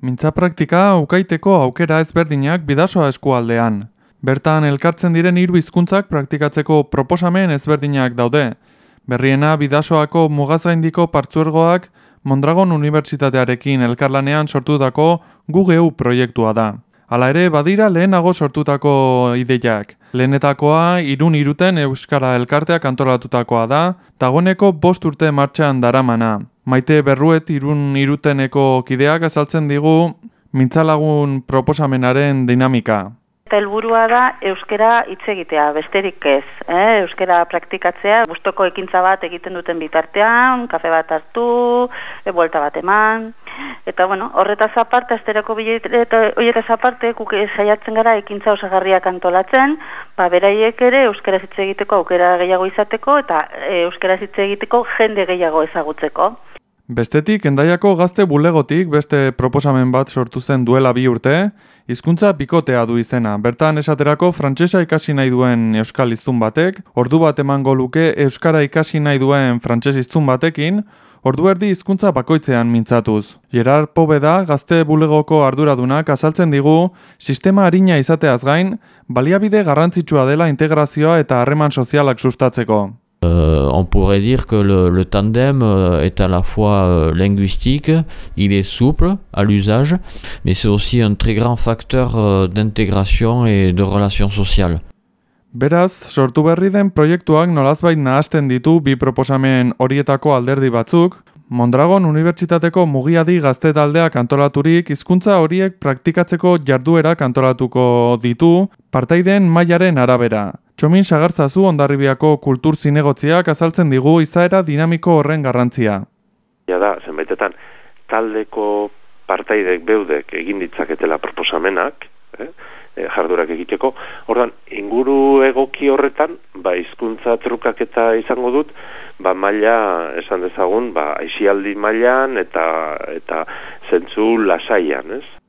Mintza praktika ukaiteko aukera ezberdinak bidasoa eskualdean. Bertan elkartzen diren hiru hizkuntzak praktikatzeko proposamen ezberdinak daude. Berriena bidasoako mugazaindiko partzuergoak Mondragon Unibertsitatearekin elkarlanean sortutako GUGEU proiektua da. Hala ere, badira lehenago sortutako ideiak. Lehenetakoa, irun iruten Euskara Elkarteak antolatutakoa da, dagoneko bost urte martxan daramana. Maite berruet irun iruteneko kideak azaltzen digu mintzalagun proposamenaren dinamika. Helburua da euskera hitz egitea, besterik ez. Eh? Euskera praktikatzea, gustoko ekintza bat egiten duten bitartean, kafe bat hartu, e, buelta bat eman. Eta bueno, horretaz aparte, asterako bilete horietaz aparte, kuke saiatzen gara ekintza osagarriak antolatzen, ba, beraiek ere euskera hitz egiteko aukera gehiago izateko eta e, euskera hitz egiteko jende gehiago ezagutzeko. Bestetik, endaiako gazte bulegotik beste proposamen bat sortu zen duela bi urte, hizkuntza bikotea du izena. Bertan esaterako frantsesa ikasi nahi duen euskal iztun batek, ordu bat emango luke euskara ikasi nahi duen frantses iztun batekin, ordu erdi hizkuntza bakoitzean mintzatuz. Gerard Pobeda gazte bulegoko arduradunak azaltzen digu, sistema harina izateaz gain, baliabide garrantzitsua dela integrazioa eta harreman sozialak sustatzeko. Euh, on pourrait dire que le, le tandem euh, est à la fois euh, linguistique, il est souple à l'usage, mais c'est aussi un très grand facteur euh, d'intégration et de relations sociales. Beraz, sortu berri den proiektuak nolazbait nahasten ditu bi proposamen horietako alderdi batzuk, Mondragon Unibertsitateko mugiadi gazte taldeak antolaturik hizkuntza horiek praktikatzeko jarduerak antolatuko ditu partaideen mailaren arabera. Txomin sagartzazu ondarribiako kultur zinegotziak azaltzen digu izaera dinamiko horren garrantzia. Ja da, zenbaitetan, taldeko partaidek beudek egin ditzaketela proposamenak, eh, eh jardurak egiteko, ordan inguru egoki horretan, ba, hizkuntza trukak eta izango dut, ba, maila, esan dezagun, ba, aixialdi mailan eta eta zentzu lasaian, ez?